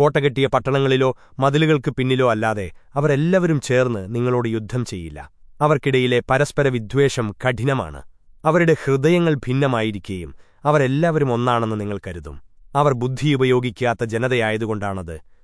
കോട്ടകെട്ടിയ പട്ടണങ്ങളിലോ മതിലുകൾക്ക് പിന്നിലോ അല്ലാതെ അവരെല്ലാവരും ചേർന്ന് നിങ്ങളോട് യുദ്ധം ചെയ്യില്ല. അവർക്കിടയിലെ പരസ്പര വിദ്വേഷം കഠിനമാണ്. അവരുടെ ഹൃദയങ്ങൾ ഭിന്നമായിരിക്കുകയും അവരെല്ലാവരും ഒന്നാണെന്ന് നിങ്ങൾ കരുതും. അവർ ബുദ്ധിയുപയോഗിക്കാത്ത ജനതയായതുകൊണ്ടാണത്.